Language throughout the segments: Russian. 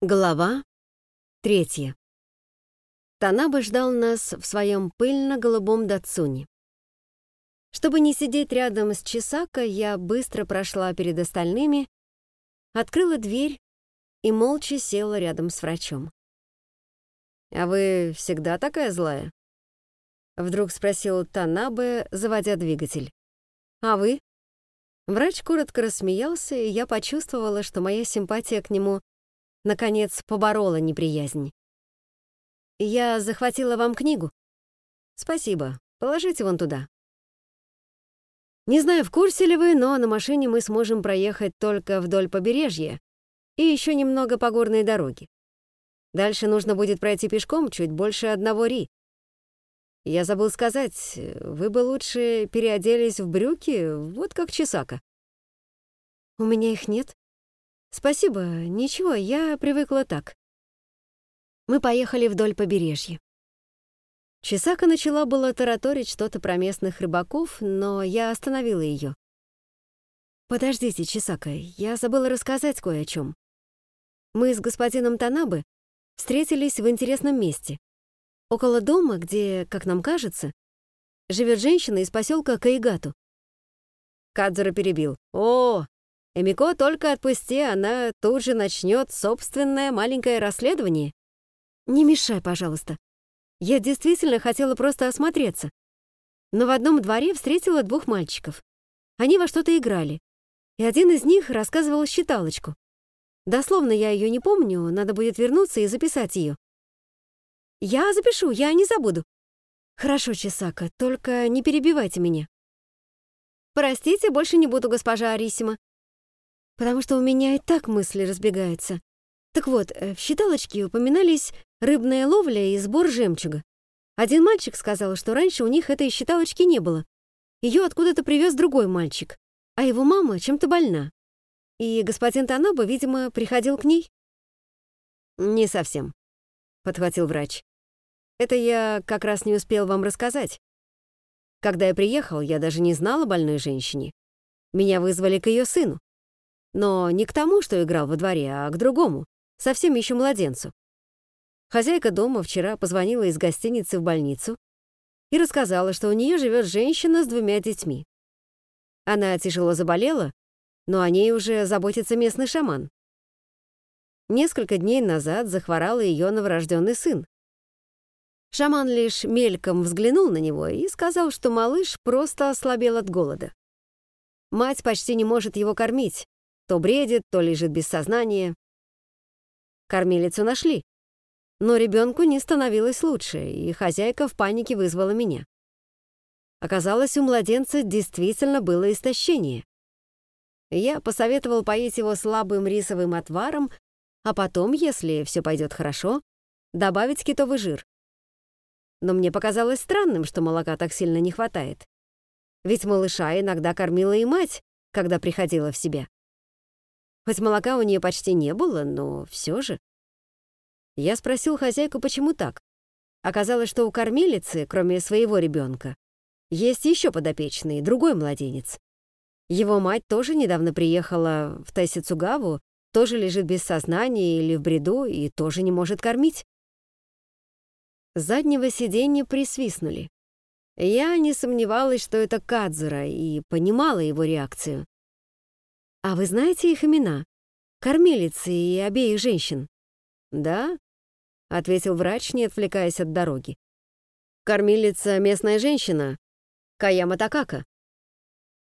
Глава третья. Танаба ждал нас в своем пыльно-голубом датсуне. Чтобы не сидеть рядом с Чисака, я быстро прошла перед остальными, открыла дверь и молча села рядом с врачом. «А вы всегда такая злая?» Вдруг спросил Танабе, заводя двигатель. «А вы?» Врач коротко рассмеялся, и я почувствовала, что моя симпатия к нему наконец, поборола неприязнь. «Я захватила вам книгу?» «Спасибо. Положите вон туда». Не знаю, в курсе ли вы, но на машине мы сможем проехать только вдоль побережья и еще немного по горной дороге. Дальше нужно будет пройти пешком чуть больше одного ри. Я забыл сказать, вы бы лучше переоделись в брюки, вот как Чесака. У меня их нет. «Спасибо, ничего, я привыкла так». Мы поехали вдоль побережья. Чесака начала было тараторить что-то про местных рыбаков, но я остановила ее. «Подождите, Чесака, я забыла рассказать кое о чем. Мы с господином Танабы встретились в интересном месте. Около дома, где, как нам кажется, живет женщина из поселка Каигату. Кадзура перебил. «О, Эмико только отпусти, она тут же начнет собственное маленькое расследование. Не мешай, пожалуйста. Я действительно хотела просто осмотреться. Но в одном дворе встретила двух мальчиков. Они во что-то играли. И один из них рассказывал считалочку. Дословно я ее не помню, надо будет вернуться и записать ее. Я запишу, я не забуду. Хорошо, Чесака, только не перебивайте меня. Простите, больше не буду, госпожа Арисима потому что у меня и так мысли разбегаются. Так вот, э, в считалочке упоминались рыбная ловля и сбор жемчуга. Один мальчик сказал, что раньше у них этой считалочки не было. Ее откуда-то привез другой мальчик, а его мама чем-то больна. И господин Танаба, видимо, приходил к ней. «Не совсем», — подхватил врач. «Это я как раз не успел вам рассказать. Когда я приехал, я даже не знал о больной женщине. Меня вызвали к ее сыну. Но не к тому, что играл во дворе, а к другому, совсем еще младенцу. Хозяйка дома вчера позвонила из гостиницы в больницу и рассказала, что у нее живет женщина с двумя детьми. Она тяжело заболела, но о ней уже заботится местный шаман. Несколько дней назад захворал ее новорожденный сын. Шаман лишь мельком взглянул на него и сказал, что малыш просто ослабел от голода. Мать почти не может его кормить, то бредит, то лежит без сознания. Кормилицу нашли. Но ребенку не становилось лучше, и хозяйка в панике вызвала меня. Оказалось, у младенца действительно было истощение. Я посоветовал поить его слабым рисовым отваром, а потом, если все пойдет хорошо, добавить китовый жир. Но мне показалось странным, что молока так сильно не хватает. Ведь малыша иногда кормила и мать, когда приходила в себя. Хоть молока у нее почти не было, но все же. Я спросил хозяйку, почему так. Оказалось, что у кормилицы, кроме своего ребенка, есть еще подопечный, другой младенец. Его мать тоже недавно приехала в Тайсицугаву, тоже лежит без сознания или в бреду и тоже не может кормить. С заднего сиденья присвистнули. Я не сомневалась, что это Кадзура, и понимала его реакцию. «А вы знаете их имена? Кормилицы и обеих женщин?» «Да», — ответил врач, не отвлекаясь от дороги. «Кормилица — местная женщина, Каяма Такака.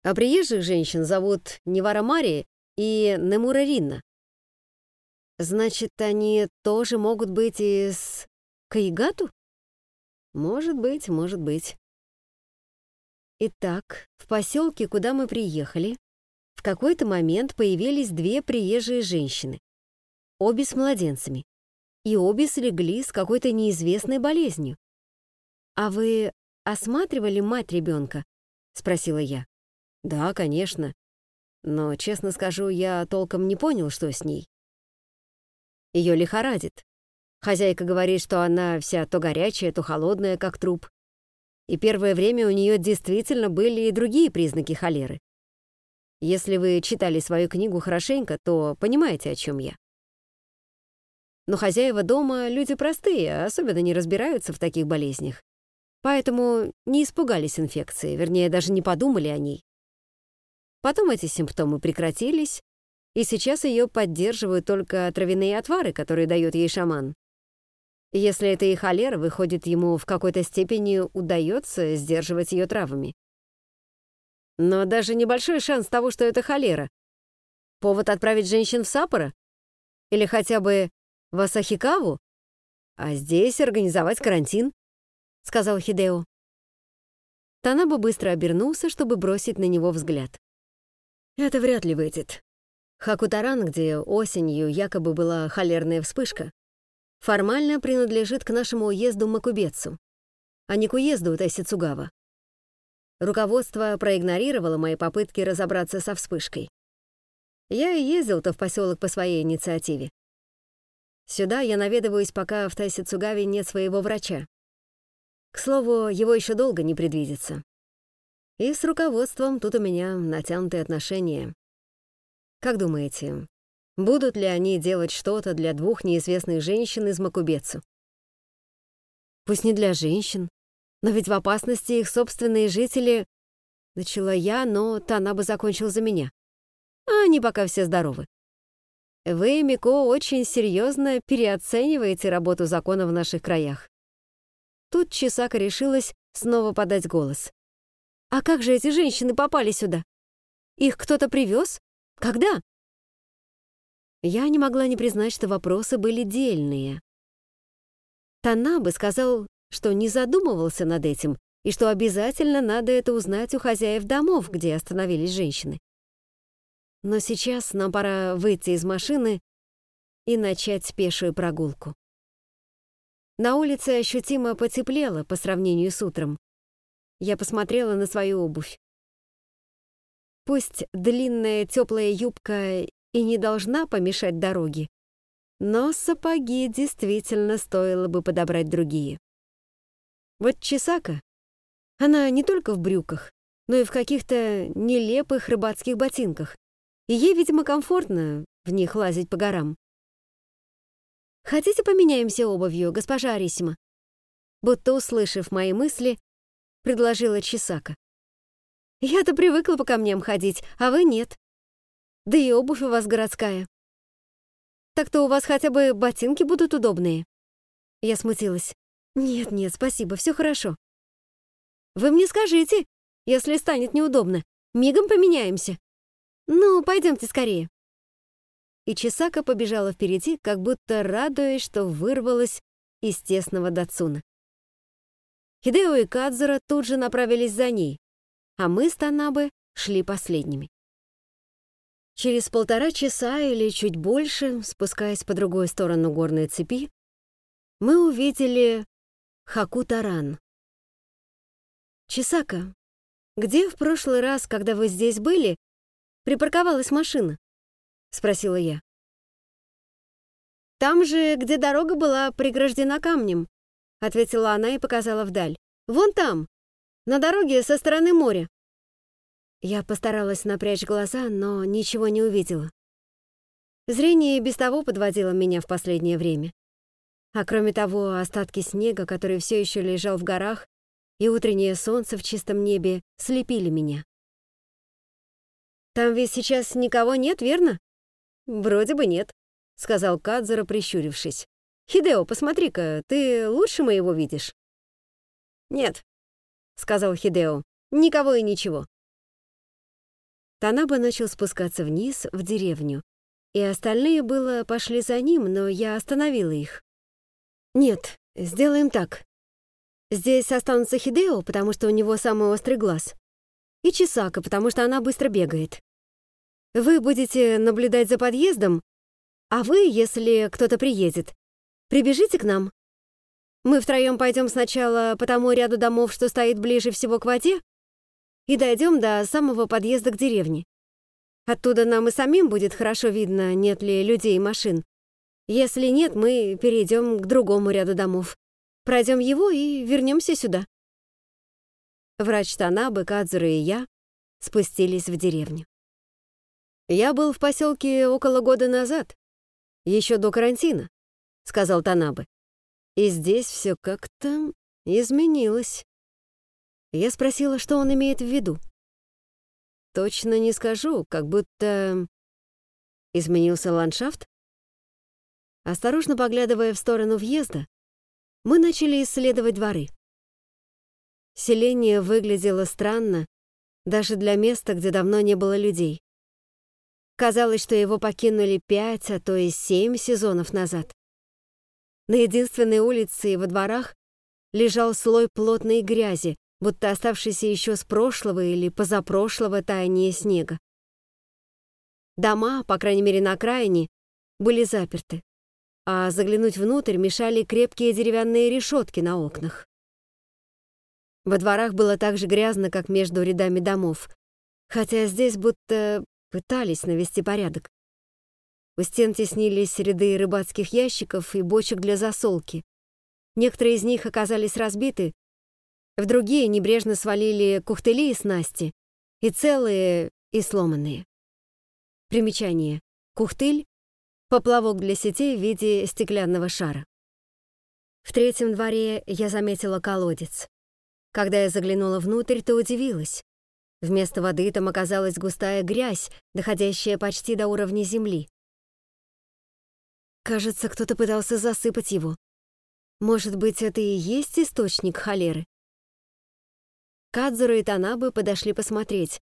А приезжих женщин зовут Невара Мари и Немура Ринна. Значит, они тоже могут быть из Каигату? Может быть, может быть. Итак, в поселке, куда мы приехали, какой-то момент появились две приезжие женщины, обе с младенцами, и обе слегли с какой-то неизвестной болезнью. «А вы осматривали мать ребенка?» — спросила я. «Да, конечно. Но, честно скажу, я толком не понял, что с ней. Ее лихорадит. Хозяйка говорит, что она вся то горячая, то холодная, как труп. И первое время у нее действительно были и другие признаки холеры. Если вы читали свою книгу хорошенько, то понимаете, о чем я. Но хозяева дома — люди простые, особенно не разбираются в таких болезнях. Поэтому не испугались инфекции, вернее, даже не подумали о ней. Потом эти симптомы прекратились, и сейчас ее поддерживают только травяные отвары, которые дает ей шаман. Если это и холера, выходит, ему в какой-то степени удается сдерживать ее травами. Но даже небольшой шанс того, что это холера. Повод отправить женщин в Саппоро? Или хотя бы в Асахикаву? А здесь организовать карантин, сказал Хидео. Танаба быстро обернулся, чтобы бросить на него взгляд. Это вряд ли выйдет. Хакутаран, где осенью якобы была холерная вспышка, формально принадлежит к нашему уезду Макубецу, а не к уезду Тайсицугава. Руководство проигнорировало мои попытки разобраться со вспышкой. Я и ездил-то в поселок по своей инициативе. Сюда я наведываюсь, пока в Тайсицугаве нет своего врача. К слову, его еще долго не предвидится. И с руководством тут у меня натянутые отношения. Как думаете, будут ли они делать что-то для двух неизвестных женщин из Макубецу? Пусть не для женщин, но ведь в опасности их собственные жители... Начала я, но Танаба закончил за меня. А они пока все здоровы. Вы, Мико, очень серьезно переоцениваете работу закона в наших краях. Тут Чисака решилась снова подать голос. «А как же эти женщины попали сюда? Их кто-то привез? Когда?» Я не могла не признать, что вопросы были дельные. Танабы сказал, что не задумывался над этим и что обязательно надо это узнать у хозяев домов, где остановились женщины. Но сейчас нам пора выйти из машины и начать пешую прогулку. На улице ощутимо потеплело по сравнению с утром. Я посмотрела на свою обувь. Пусть длинная теплая юбка и не должна помешать дороге, но сапоги действительно стоило бы подобрать другие. Вот Чесака, она не только в брюках, но и в каких-то нелепых рыбацких ботинках. И ей, видимо, комфортно в них лазить по горам. «Хотите, поменяемся обувью, госпожа Арисима?» Будто услышав мои мысли, предложила Чесака. «Я-то привыкла по камням ходить, а вы нет. Да и обувь у вас городская. Так-то у вас хотя бы ботинки будут удобные». Я смутилась. «Нет-нет, спасибо, все хорошо». «Вы мне скажите, если станет неудобно. Мигом поменяемся. Ну, пойдемте скорее». И Чесака побежала впереди, как будто радуясь, что вырвалась из тесного Датсуна. Хидео и Кадзура тут же направились за ней, а мы с Танабе шли последними. Через полтора часа или чуть больше, спускаясь по другой сторону горной цепи, мы увидели Хакутаран. «Чисака, где в прошлый раз, когда вы здесь были, припарковалась машина?» — спросила я. «Там же, где дорога была преграждена камнем», — ответила она и показала вдаль. «Вон там, на дороге со стороны моря». Я постаралась напрячь глаза, но ничего не увидела. Зрение без того подводило меня в последнее время. А кроме того, остатки снега, который все еще лежал в горах, и утреннее солнце в чистом небе слепили меня. «Там ведь сейчас никого нет, верно?» «Вроде бы нет», — сказал Кадзура, прищурившись. «Хидео, посмотри-ка, ты лучше моего видишь?» «Нет», — сказал Хидео, — «никого и ничего». Танаба начал спускаться вниз, в деревню, и остальные было пошли за ним, но я остановила их. «Нет, сделаем так. Здесь останутся Хидео, потому что у него самый острый глаз, и Чисака, потому что она быстро бегает. Вы будете наблюдать за подъездом, а вы, если кто-то приедет, прибежите к нам. Мы втроем пойдем сначала по тому ряду домов, что стоит ближе всего к воде, и дойдем до самого подъезда к деревне. Оттуда нам и самим будет хорошо видно, нет ли людей и машин. Если нет, мы перейдем к другому ряду домов. Пройдем его и вернемся сюда. Врач Танабы, Кадзура и я спустились в деревню. Я был в поселке около года назад, еще до карантина, сказал Танабы. «И здесь все как-то изменилось». Я спросила, что он имеет в виду. «Точно не скажу, как будто...» Изменился ландшафт? Осторожно поглядывая в сторону въезда, мы начали исследовать дворы. Селение выглядело странно даже для места, где давно не было людей. Казалось, что его покинули пять, а то и семь сезонов назад. На единственной улице и во дворах лежал слой плотной грязи, будто оставшийся еще с прошлого или позапрошлого таяния снега. Дома, по крайней мере на окраине, были заперты, а заглянуть внутрь мешали крепкие деревянные решетки на окнах. Во дворах было так же грязно, как между рядами домов, хотя здесь будто пытались навести порядок. У стен теснились ряды рыбацких ящиков и бочек для засолки. Некоторые из них оказались разбиты, в другие небрежно свалили кухтыли и снасти, и целые, и сломанные. Примечание. Кухтыль — поплавок для сетей в виде стеклянного шара. В третьем дворе я заметила колодец. Когда я заглянула внутрь, то удивилась. Вместо воды там оказалась густая грязь, доходящая почти до уровня земли. Кажется, кто-то пытался засыпать его. Может быть, это и есть источник холеры? Кадзура и Танабы подошли посмотреть,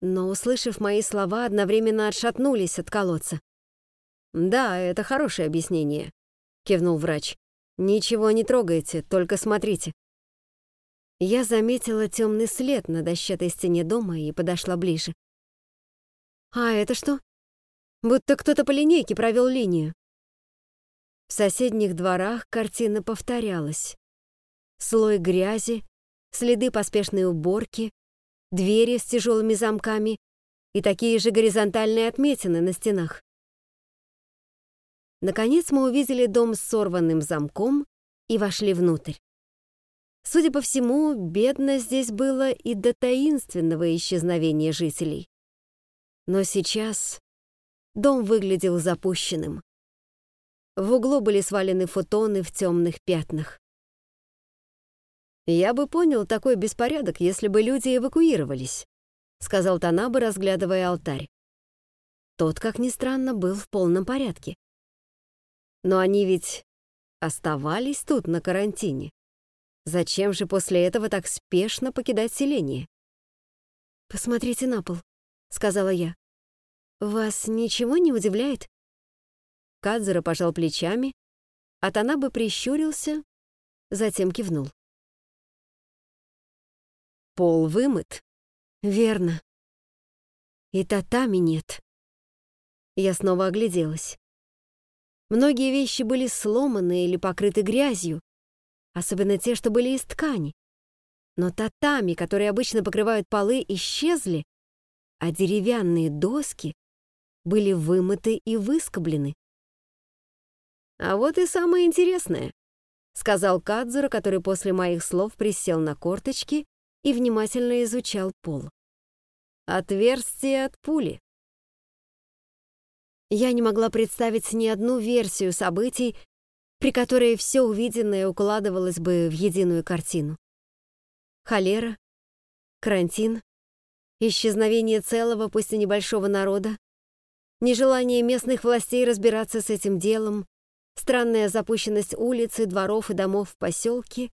но, услышав мои слова, одновременно отшатнулись от колодца. «Да, это хорошее объяснение», — кивнул врач. «Ничего не трогайте, только смотрите». Я заметила темный след на дощатой стене дома и подошла ближе. «А это что?» Будто кто-то по линейке провел линию. В соседних дворах картина повторялась. Слой грязи, следы поспешной уборки, двери с тяжелыми замками и такие же горизонтальные отметины на стенах. Наконец мы увидели дом с сорванным замком и вошли внутрь. Судя по всему, бедно здесь было и до таинственного исчезновения жителей. Но сейчас дом выглядел запущенным. В углу были свалены футоны в темных пятнах. «Я бы понял такой беспорядок, если бы люди эвакуировались», сказал Танаба, разглядывая алтарь. Тот, как ни странно, был в полном порядке. Но они ведь оставались тут на карантине. Зачем же после этого так спешно покидать селение? «Посмотрите на пол», — сказала я. «Вас ничего не удивляет?» Кадзера пожал плечами, а Танабы прищурился, затем кивнул. Пол вымыт. Верно. И татами нет. Я снова огляделась. Многие вещи были сломаны или покрыты грязью, особенно те, что были из ткани. Но татами, которые обычно покрывают полы, исчезли, а деревянные доски были вымыты и выскоблены. «А вот и самое интересное», — сказал Кадзура, который после моих слов присел на корточки и внимательно изучал пол. Отверстие от пули. Я не могла представить ни одну версию событий, при которой все увиденное укладывалось бы в единую картину. Холера, карантин, исчезновение целого, пусть и небольшого народа, нежелание местных властей разбираться с этим делом, странная запущенность улиц и дворов и домов в поселке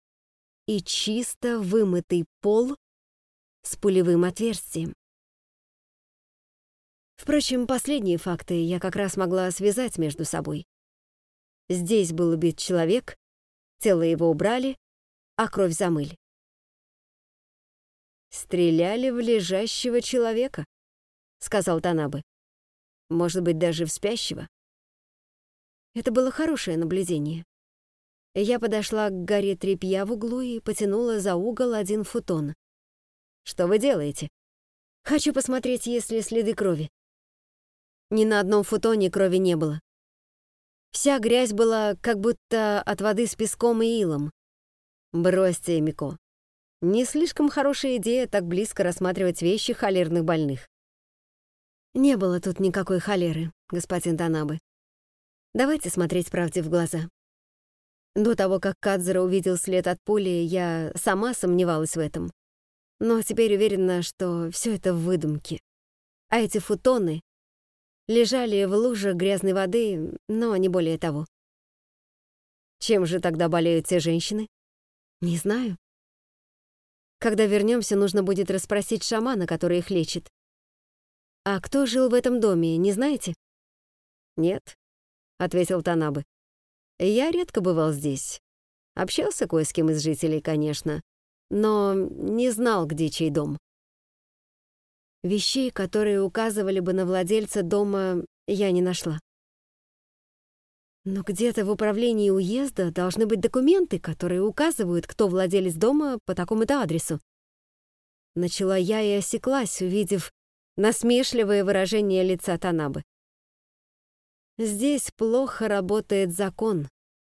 и чисто вымытый пол с пулевым отверстием. Впрочем, последние факты я как раз могла связать между собой. Здесь был убит человек, тело его убрали, а кровь замыли. «Стреляли в лежащего человека», — сказал Танабы. «Может быть, даже в спящего». Это было хорошее наблюдение. Я подошла к горе тряпья в углу и потянула за угол один футон. «Что вы делаете?» «Хочу посмотреть, есть ли следы крови». Ни на одном футоне крови не было. Вся грязь была как будто от воды с песком и илом. Бросьте, Мико. Не слишком хорошая идея так близко рассматривать вещи холерных больных. Не было тут никакой холеры, господин Танабы. Давайте смотреть правде в глаза. До того, как Кадзера увидел след от пули, я сама сомневалась в этом. Но теперь уверена, что все это выдумки. А эти футоны лежали в луже грязной воды, но не более того. Чем же тогда болеют те женщины? Не знаю. Когда вернемся, нужно будет расспросить шамана, который их лечит. А кто жил в этом доме, не знаете? Нет, ответил Танабы. Я редко бывал здесь. Общался кое с кем из жителей, конечно, но не знал, где чей дом. Вещей, которые указывали бы на владельца дома, я не нашла. Но где-то в управлении уезда должны быть документы, которые указывают, кто владелец дома по такому-то адресу. Начала я и осеклась, увидев насмешливое выражение лица Танабы. «Здесь плохо работает закон»,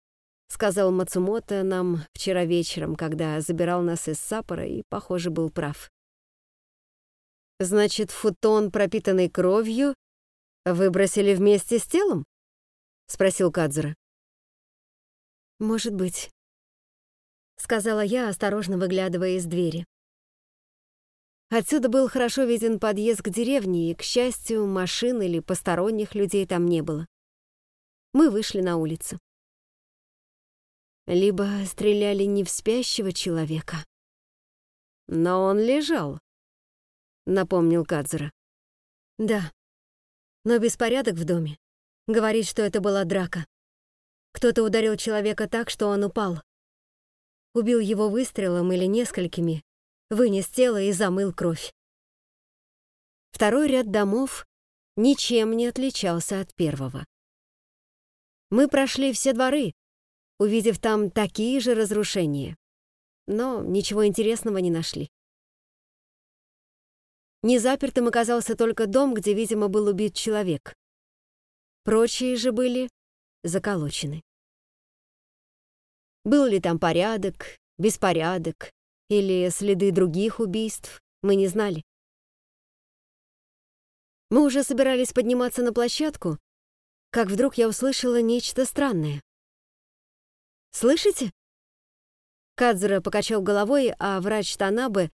— сказал Мацумото нам вчера вечером, когда забирал нас из Сапора и, похоже, был прав. «Значит, футон, пропитанный кровью, выбросили вместе с телом?» — спросил Кадзура. «Может быть», — сказала я, осторожно выглядывая из двери. Отсюда был хорошо виден подъезд к деревне, и, к счастью, машин или посторонних людей там не было. Мы вышли на улицу. Либо стреляли не в спящего человека. Но он лежал, напомнил Кадзура. Да, но беспорядок в доме. Говорит, что это была драка. Кто-то ударил человека так, что он упал. Убил его выстрелом или несколькими, вынес тело и замыл кровь. Второй ряд домов ничем не отличался от первого. Мы прошли все дворы, увидев там такие же разрушения, но ничего интересного не нашли. Незапертым оказался только дом, где, видимо, был убит человек. Прочие же были заколочены. Был ли там порядок, беспорядок, или следы других убийств, мы не знали. Мы уже собирались подниматься на площадку, как вдруг я услышала нечто странное. «Слышите?» Кадзура покачал головой, а врач Танабе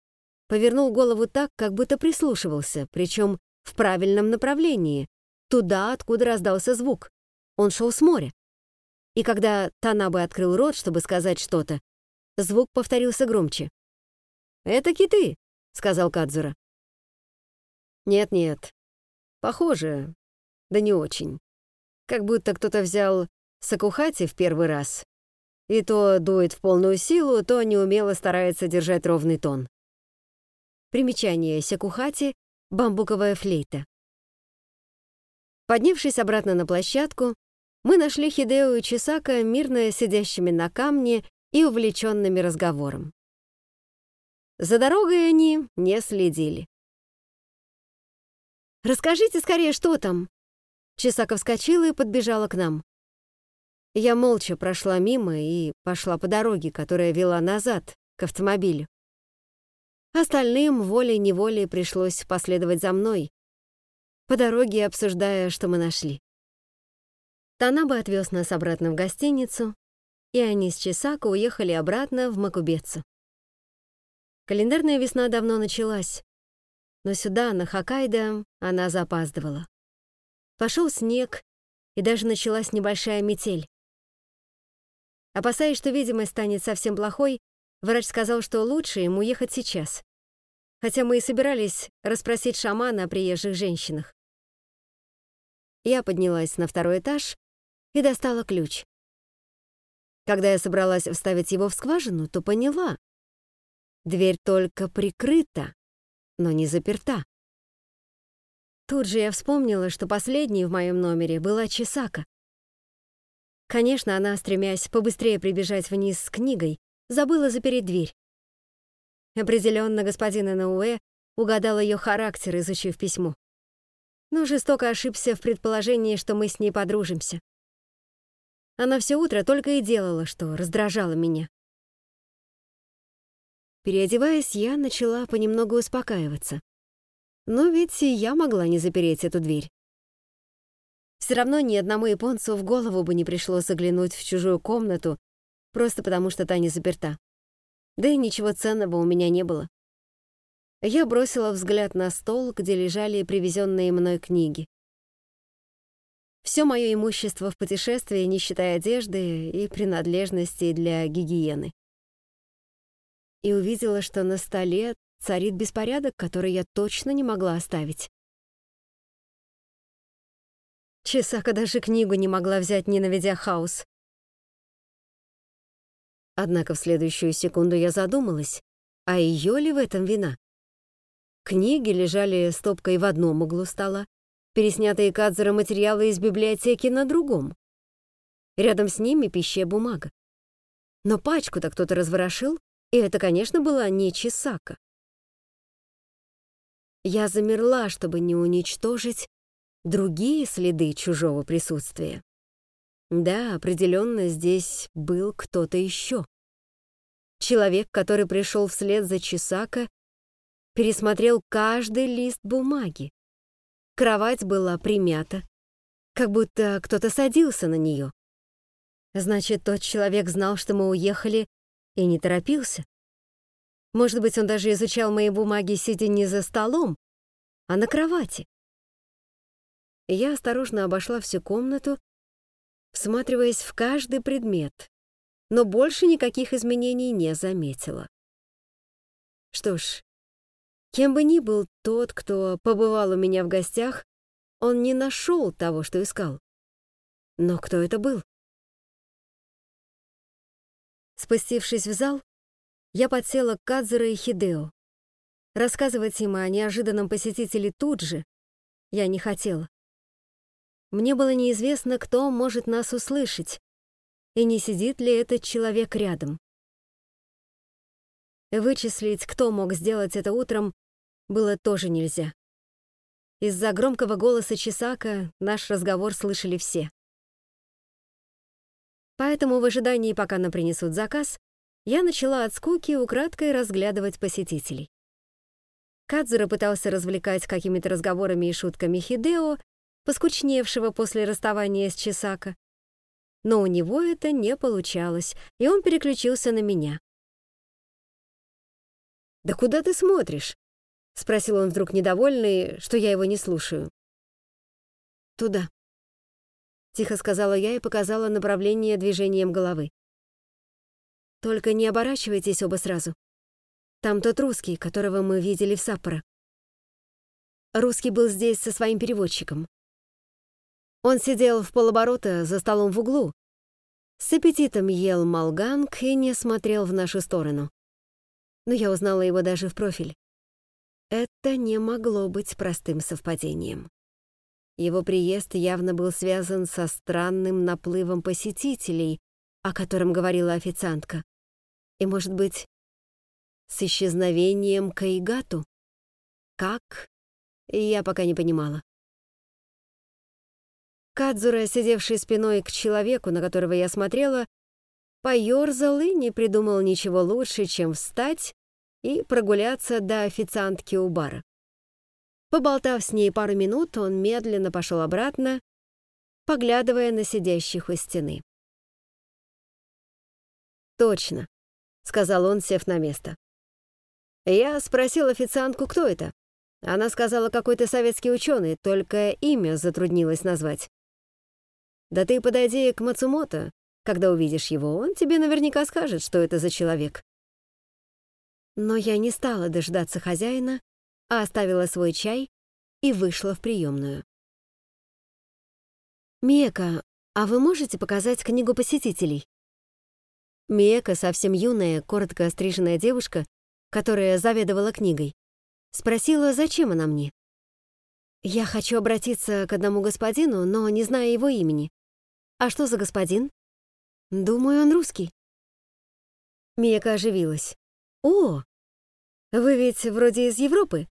повернул голову так, как будто прислушивался, причем в правильном направлении, туда, откуда раздался звук. Он шел с моря. И когда Танабе открыл рот, чтобы сказать что-то, звук повторился громче. «Это киты», — сказал Кадзура. «Нет-нет, похоже, да не очень. Как будто кто-то взял сакухати в первый раз, и то дует в полную силу, то неумело старается держать ровный тон». Примечание сакухати — бамбуковая флейта. Поднявшись обратно на площадку, мы нашли Хидео и Чисака мирно сидящими на камне и увлеченными разговором. За дорогой они не следили. «Расскажите скорее, что там?» Чесаков вскочила и подбежала к нам. Я молча прошла мимо и пошла по дороге, которая вела назад, к автомобилю. Остальным волей-неволей пришлось последовать за мной, по дороге обсуждая, что мы нашли. Танаба отвез нас обратно в гостиницу, и они с Чесако уехали обратно в Макубецу. Календарная весна давно началась, но сюда, на Хоккайдо, она запаздывала. Пошел снег, и даже началась небольшая метель. Опасаясь, что видимость станет совсем плохой, врач сказал, что лучше ему ехать сейчас. Хотя мы и собирались расспросить шамана о приезжих женщинах. Я поднялась на второй этаж и достала ключ. Когда я собралась вставить его в скважину, то поняла, Дверь только прикрыта, но не заперта. Тут же я вспомнила, что последней в моем номере была Чесака. Конечно, она, стремясь побыстрее прибежать вниз с книгой, забыла запереть дверь. Определенно, господин Энауэ угадал ее характер, изучив письмо. Но жестоко ошибся в предположении, что мы с ней подружимся. Она все утро только и делала, что раздражала меня. Переодеваясь, я начала понемногу успокаиваться. Но ведь и я могла не запереть эту дверь. Все равно ни одному японцу в голову бы не пришло заглянуть в чужую комнату просто потому что та не заперта. Да и ничего ценного у меня не было. Я бросила взгляд на стол, где лежали привезенные мной книги. Все мое имущество в путешествии, не считая одежды и принадлежностей для гигиены. И увидела, что на столе царит беспорядок, который я точно не могла оставить. Чесака даже книгу не могла взять, не наведя хаос. Однако в следующую секунду я задумалась, а ее ли в этом вина? Книги лежали стопкой в одном углу стола, переснятые Кадзера материалы из библиотеки на другом. Рядом с ними пища бумага. Но пачку-то кто-то разворошил, и это, конечно, была не Чесака. Я замерла, чтобы не уничтожить другие следы чужого присутствия. Да, определенно здесь был кто-то еще. Человек, который пришел вслед за Чесака, пересмотрел каждый лист бумаги. Кровать была примята, как будто кто-то садился на нее. Значит, тот человек знал, что мы уехали, и не торопился. Может быть, он даже изучал мои бумаги, сидя не за столом, а на кровати. Я осторожно обошла всю комнату, всматриваясь в каждый предмет, но больше никаких изменений не заметила. Что ж, Кем бы ни был тот, кто побывал у меня в гостях, он не нашел того, что искал. Но кто это был? Спустившись в зал, я подсела к Кадзуро и Хидео. Рассказывать им о неожиданном посетителе тут же я не хотела. Мне было неизвестно, кто может нас услышать, и не сидит ли этот человек рядом. Вычислить, кто мог сделать это утром, было тоже нельзя. Из-за громкого голоса Чесака наш разговор слышали все. Поэтому в ожидании, пока нам принесут заказ, я начала от скуки украдкой разглядывать посетителей. Кадзура пытался развлекать какими-то разговорами и шутками Хидео, поскучневшего после расставания с Чесака. Но у него это не получалось, и он переключился на меня. «Да куда ты смотришь?» — спросил он вдруг недовольный, что я его не слушаю. «Туда», — тихо сказала я и показала направление движением головы. «Только не оборачивайтесь оба сразу. Там тот русский, которого мы видели в Саппоро. Русский был здесь со своим переводчиком. Он сидел в полоборота за столом в углу, с аппетитом ел малганг и не смотрел в нашу сторону. Но я узнала его даже в профиль. Это не могло быть простым совпадением. Его приезд явно был связан со странным наплывом посетителей, о котором говорила официантка. И, может быть, с исчезновением Каигату? Как? Я пока не понимала. Кадзура, сидевший спиной к человеку, на которого я смотрела, поёрзал и не придумал ничего лучше, чем встать и прогуляться до официантки у бара. Поболтав с ней пару минут, он медленно пошел обратно, поглядывая на сидящих у стены. «Точно», — сказал он, сев на место. Я спросил официантку, кто это. Она сказала, какой-то советский ученый, только имя затруднилось назвать. Да ты подойди к Мацумото, когда увидишь его, он тебе наверняка скажет, что это за человек. Но я не стала дождаться хозяина, а оставила свой чай и вышла в приемную. «Мека, а вы можете показать книгу посетителей?» Мека, совсем юная, коротко остриженная девушка, которая заведовала книгой, спросила, зачем она мне. «Я хочу обратиться к одному господину, но не знаю его имени. А что за господин?» «Думаю, он русский». Мека оживилась. «О, вы ведь вроде из Европы.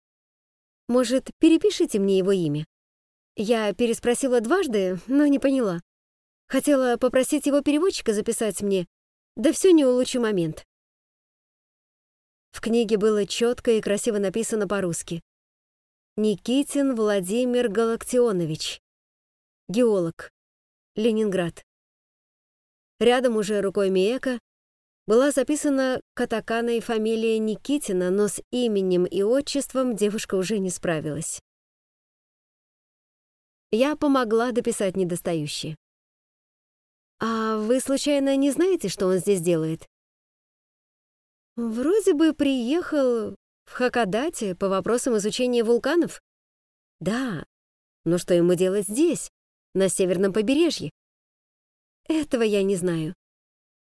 Может, перепишите мне его имя?» Я переспросила дважды, но не поняла. Хотела попросить его переводчика записать мне, да все не улучши момент. В книге было четко и красиво написано по-русски. Никитин Владимир Галактионович. Геолог. Ленинград. Рядом уже рукой Миека была записана катаканой фамилия Никитина, но с именем и отчеством девушка уже не справилась. Я помогла дописать недостающие. «А вы, случайно, не знаете, что он здесь делает?» «Вроде бы приехал в Хакодате по вопросам изучения вулканов?» «Да, но что ему делать здесь, на северном побережье?» «Этого я не знаю.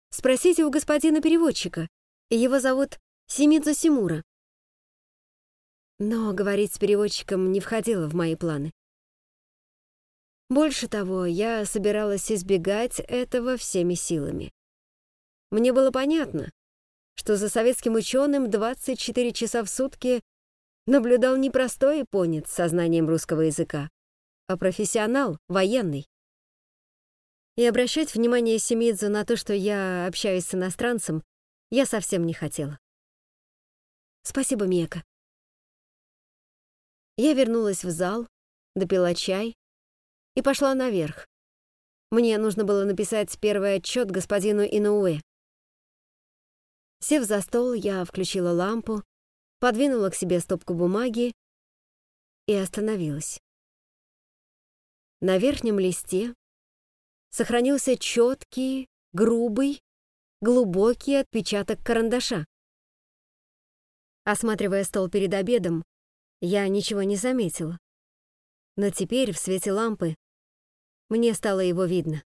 Спросите у господина переводчика. Его зовут Симидзу Симура». Но говорить с переводчиком не входило в мои планы. Больше того, я собиралась избегать этого всеми силами. Мне было понятно, что за советским ученым 24 часа в сутки наблюдал не простой японец с сознанием русского языка, а профессионал, военный. И обращать внимание Семидзу на то, что я общаюсь с иностранцем, я совсем не хотела. Спасибо, Мека. Я вернулась в зал, допила чай и пошла наверх. Мне нужно было написать первый отчет господину Инауэ. Сев за стол, я включила лампу, подвинула к себе стопку бумаги и остановилась. На верхнем листе сохранился четкий, грубый, глубокий отпечаток карандаша. Осматривая стол перед обедом, я ничего не заметила. Но теперь в свете лампы мне стало его видно.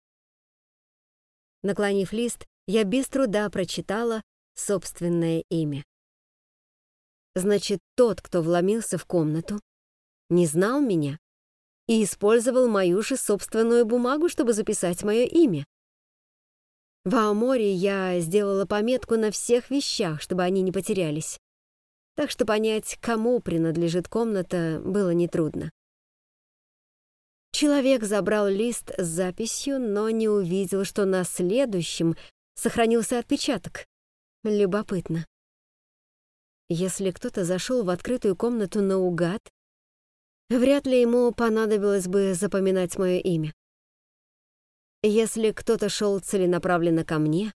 Наклонив лист, я без труда прочитала собственное имя. Значит, тот, кто вломился в комнату, не знал меня и использовал мою же собственную бумагу, чтобы записать мое имя. В Аоморе я сделала пометку на всех вещах, чтобы они не потерялись. Так что понять, кому принадлежит комната, было нетрудно. Человек забрал лист с записью, но не увидел, что на следующем сохранился отпечаток. Любопытно. Если кто-то зашел в открытую комнату наугад, вряд ли ему понадобилось бы запоминать мое имя. Если кто-то шел целенаправленно ко мне,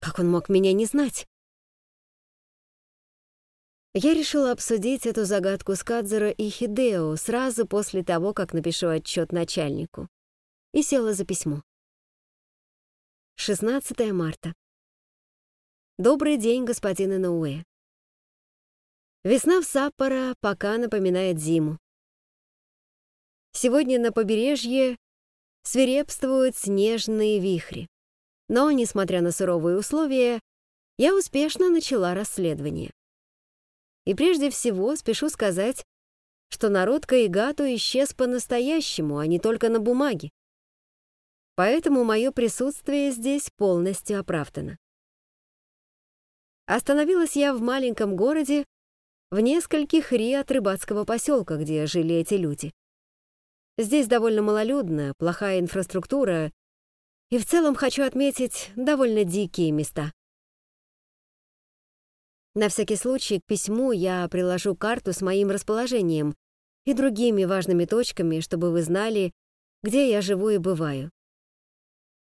как он мог меня не знать? Я решила обсудить эту загадку с Кадзеро и Хидео сразу после того, как напишу отчет начальнику, и села за письмо. 16 марта. Добрый день, господин Инауэ. Весна в Саппоро пока напоминает зиму. Сегодня на побережье свирепствуют снежные вихри. Но, несмотря на суровые условия, я успешно начала расследование. И прежде всего спешу сказать, что народ Каигату исчез по-настоящему, а не только на бумаге. Поэтому мое присутствие здесь полностью оправдано. Остановилась я в маленьком городе в нескольких ри от рыбацкого поселка, где жили эти люди. Здесь довольно малолюдно, плохая инфраструктура, и в целом хочу отметить довольно дикие места. На всякий случай к письму я приложу карту с моим расположением и другими важными точками, чтобы вы знали, где я живу и бываю.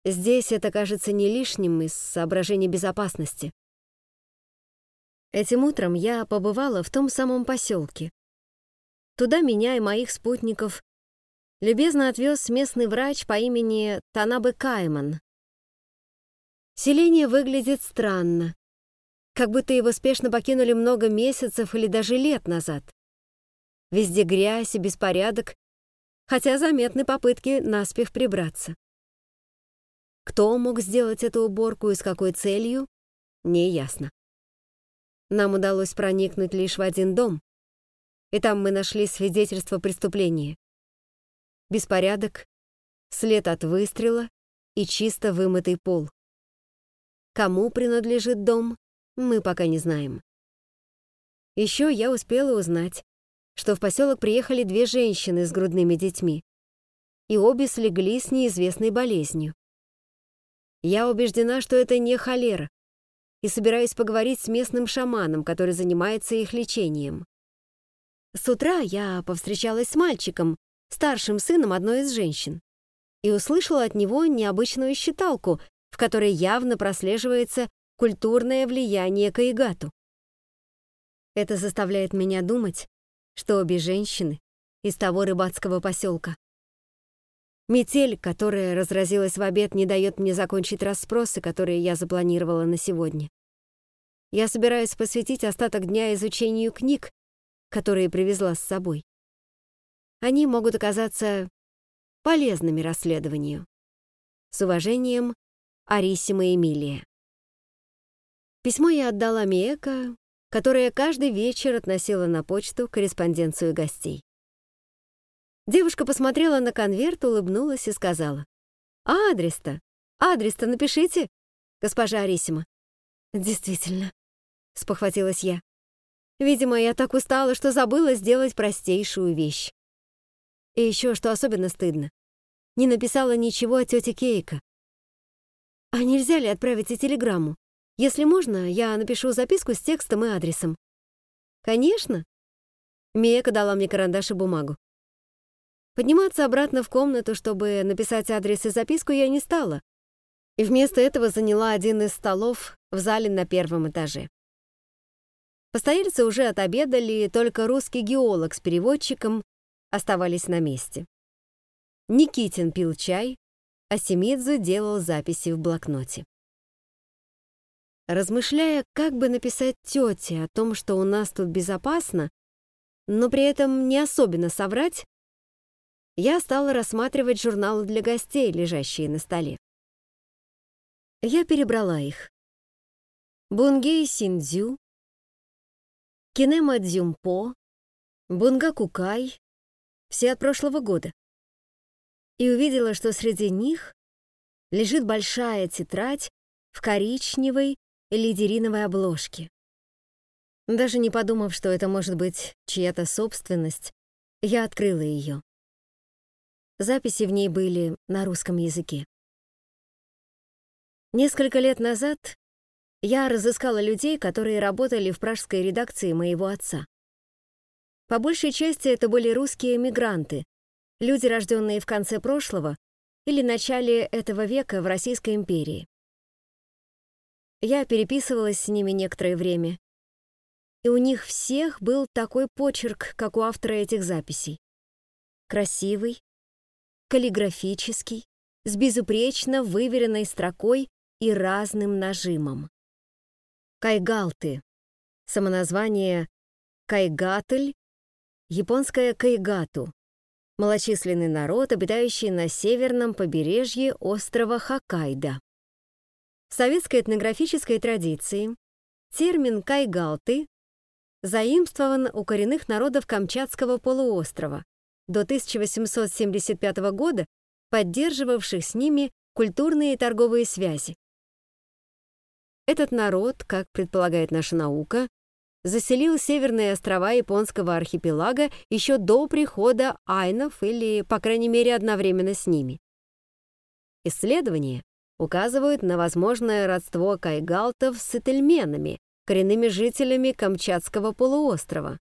Здесь это кажется не лишним из соображений безопасности. Этим утром я побывала в том самом поселке. Туда меня и моих спутников любезно отвез местный врач по имени Танабе Кайман. Селение выглядит странно, как будто его спешно покинули много месяцев или даже лет назад. Везде грязь и беспорядок, хотя заметны попытки наспех прибраться. Кто мог сделать эту уборку и с какой целью, не ясно. Нам удалось проникнуть лишь в один дом, и там мы нашли свидетельство преступления. Беспорядок, след от выстрела и чисто вымытый пол. Кому принадлежит дом, мы пока не знаем. Еще я успела узнать, что в поселок приехали две женщины с грудными детьми, и обе слегли с неизвестной болезнью. Я убеждена, что это не холера, и собираюсь поговорить с местным шаманом, который занимается их лечением. С утра я повстречалась с мальчиком, старшим сыном одной из женщин. и услышала от него необычную считалку, в которой явно прослеживается культурное влияние Каигату. Это заставляет меня думать, что обе женщины из того рыбацкого поселка. Метель, которая разразилась в обед, не дает мне закончить расспросы, которые я запланировала на сегодня. Я собираюсь посвятить остаток дня изучению книг, которые привезла с собой. Они могут оказаться полезными расследованию. С уважением, Арисима Эмилия. Письмо я отдала Миэка, которая каждый вечер относила на почту корреспонденцию гостей. Девушка посмотрела на конверт, улыбнулась и сказала. «А адрес-то? Адрес-то напишите, госпожа Арисима». «Действительно», — спохватилась я. «Видимо, я так устала, что забыла сделать простейшую вещь. И еще, что особенно стыдно, не написала ничего о тете Кейка. А нельзя ли отправить и телеграмму? Если можно, я напишу записку с текстом и адресом». «Конечно». Мияка дала мне карандаш и бумагу. Подниматься обратно в комнату, чтобы написать адрес и записку, я не стала. И вместо этого заняла один из столов в зале на первом этаже. Постояльцы уже отобедали, только русский геолог с переводчиком оставались на месте. Никитин пил чай, а Семидзу делал записи в блокноте. Размышляя, как бы написать тете о том, что у нас тут безопасно, но при этом не особенно соврать, я стала рассматривать журналы для гостей, лежащие на столе. Я перебрала их. Бунгей Синдзю, Кинема Дзюмпо, Бунгакукай, все от прошлого года. И увидела, что среди них лежит большая тетрадь в коричневой лидериновой обложке. Даже не подумав, что это может быть чья-то собственность, я открыла ее. Записи в ней были на русском языке. Несколько лет назад я разыскала людей, которые работали в пражской редакции моего отца. По большей части это были русские эмигранты, люди, рожденные в конце прошлого или начале этого века в Российской империи. Я переписывалась с ними некоторое время, и у них всех был такой почерк, как у автора этих записей. Красивый, каллиграфический, с безупречно выверенной строкой и разным нажимом. Кайгалты. Самоназвание Кайгатль, японское Кайгату. Малочисленный народ, обитающий на северном побережье острова Хоккайдо. В советской этнографической традиции термин «кайгалты» заимствован у коренных народов Камчатского полуострова, до 1875 года поддерживавших с ними культурные и торговые связи. Этот народ, как предполагает наша наука, заселил северные острова японского архипелага еще до прихода айнов или, по крайней мере, одновременно с ними. Исследования указывают на возможное родство кайгалтов с этельменами, коренными жителями Камчатского полуострова.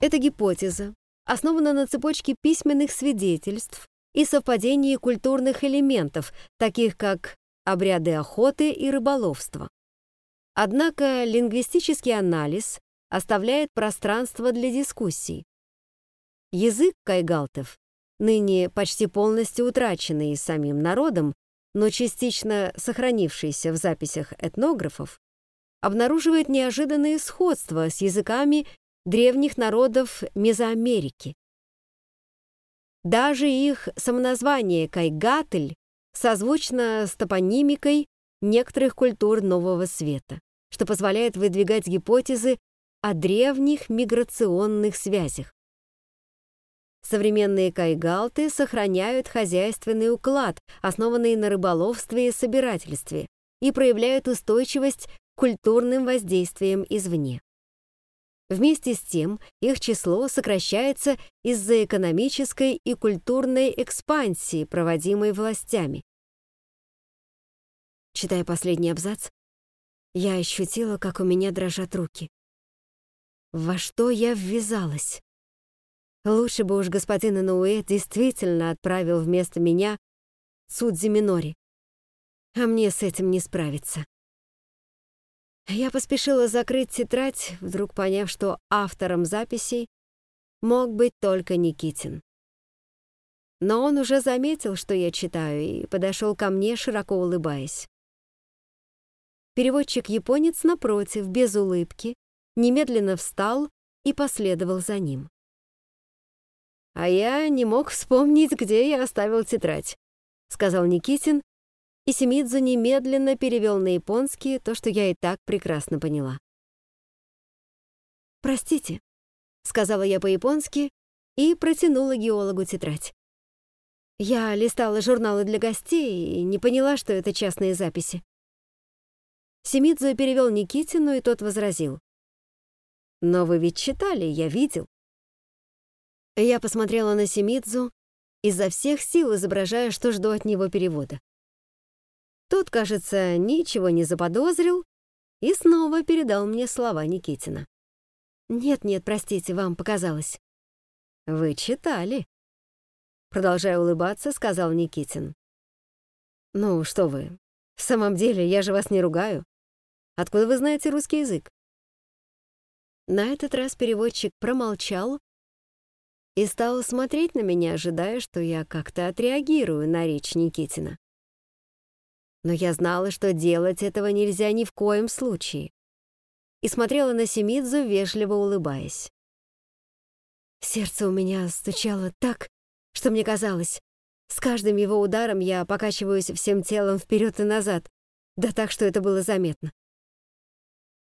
Эта гипотеза основана на цепочке письменных свидетельств и совпадении культурных элементов, таких как обряды охоты и рыболовства. Однако лингвистический анализ оставляет пространство для дискуссий. Язык кайгалтов, ныне почти полностью утраченный самим народом, но частично сохранившийся в записях этнографов, обнаруживает неожиданные сходства с языками древних народов Мезоамерики. Даже их самоназвание Кайгатль созвучно с топонимикой некоторых культур Нового Света, что позволяет выдвигать гипотезы о древних миграционных связях. Современные кайгалты сохраняют хозяйственный уклад, основанный на рыболовстве и собирательстве, и проявляют устойчивость к культурным воздействиям извне. Вместе с тем их число сокращается из-за экономической и культурной экспансии, проводимой властями. Читая последний абзац, я ощутила, как у меня дрожат руки. Во что я ввязалась? Лучше бы уж господин Инуэ действительно отправил вместо меня Цудзи Минори. А мне с этим не справиться. Я поспешила закрыть тетрадь, вдруг поняв, что автором записей мог быть только Никитин. Но он уже заметил, что я читаю, и подошел ко мне, широко улыбаясь. Переводчик-японец, напротив, без улыбки, немедленно встал и последовал за ним. «А я не мог вспомнить, где я оставил тетрадь», — сказал Никитин, и Семидзу немедленно перевел на японский то, что я и так прекрасно поняла. «Простите», — сказала я по-японски и протянула геологу тетрадь. Я листала журналы для гостей и не поняла, что это частные записи. Семидзу перевел Никитину, и тот возразил. «Но вы ведь читали, я видел». Я посмотрела на Семидзу, изо всех сил изображая, что жду от него перевода. Тот, кажется, ничего не заподозрил и снова передал мне слова Никитина. «Нет-нет, простите, вам показалось». «Вы читали», — продолжая улыбаться, сказал Никитин. «Ну, что вы, в самом деле, я же вас не ругаю. Откуда вы знаете русский язык?» На этот раз переводчик промолчал и стал смотреть на меня, ожидая, что я как-то отреагирую на речь Никитина но я знала, что делать этого нельзя ни в коем случае, и смотрела на Семидзу, вежливо улыбаясь. Сердце у меня стучало так, что мне казалось, с каждым его ударом я покачиваюсь всем телом вперед и назад, да так, что это было заметно.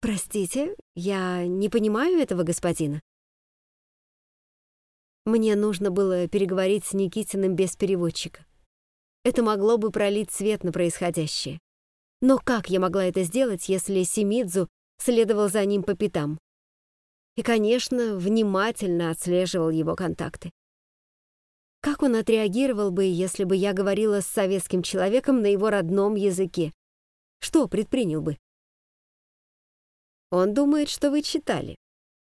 «Простите, я не понимаю этого господина». Мне нужно было переговорить с Никитиным без переводчика. Это могло бы пролить свет на происходящее. Но как я могла это сделать, если Симидзу следовал за ним по пятам? И, конечно, внимательно отслеживал его контакты. Как он отреагировал бы, если бы я говорила с советским человеком на его родном языке? Что предпринял бы? «Он думает, что вы читали»,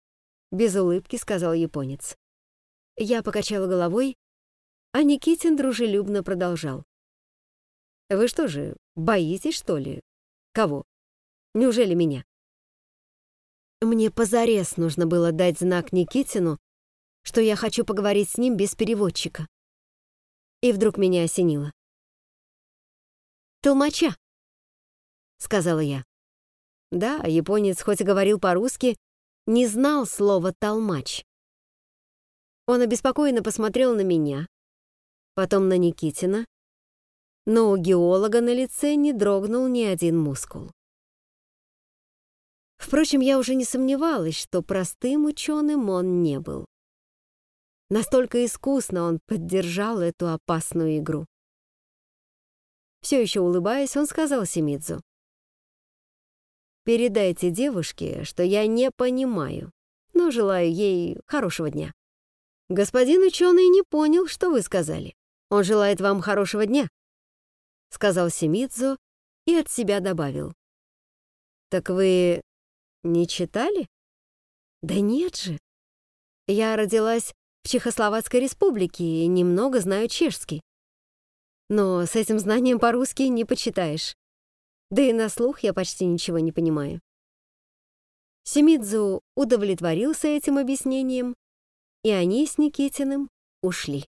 — без улыбки сказал японец. Я покачала головой, а Никитин дружелюбно продолжал. Вы что же, боитесь, что ли? Кого? Неужели меня? Мне позарез нужно было дать знак Никитину, что я хочу поговорить с ним без переводчика. И вдруг меня осенило. «Толмача», — сказала я. Да, японец, хоть и говорил по-русски, не знал слова «толмач». Он обеспокоенно посмотрел на меня, потом на Никитина, но у геолога на лице не дрогнул ни один мускул. Впрочем, я уже не сомневалась, что простым ученым он не был. Настолько искусно он поддержал эту опасную игру. Все еще улыбаясь, он сказал Семидзу. «Передайте девушке, что я не понимаю, но желаю ей хорошего дня». Господин ученый не понял, что вы сказали. Он желает вам хорошего дня сказал Семидзу и от себя добавил. Так вы не читали? Да нет же. Я родилась в Чехословацкой республике и немного знаю чешский. Но с этим знанием по-русски не почитаешь. Да и на слух я почти ничего не понимаю. Семидзу удовлетворился этим объяснением, и они с Никитиным ушли.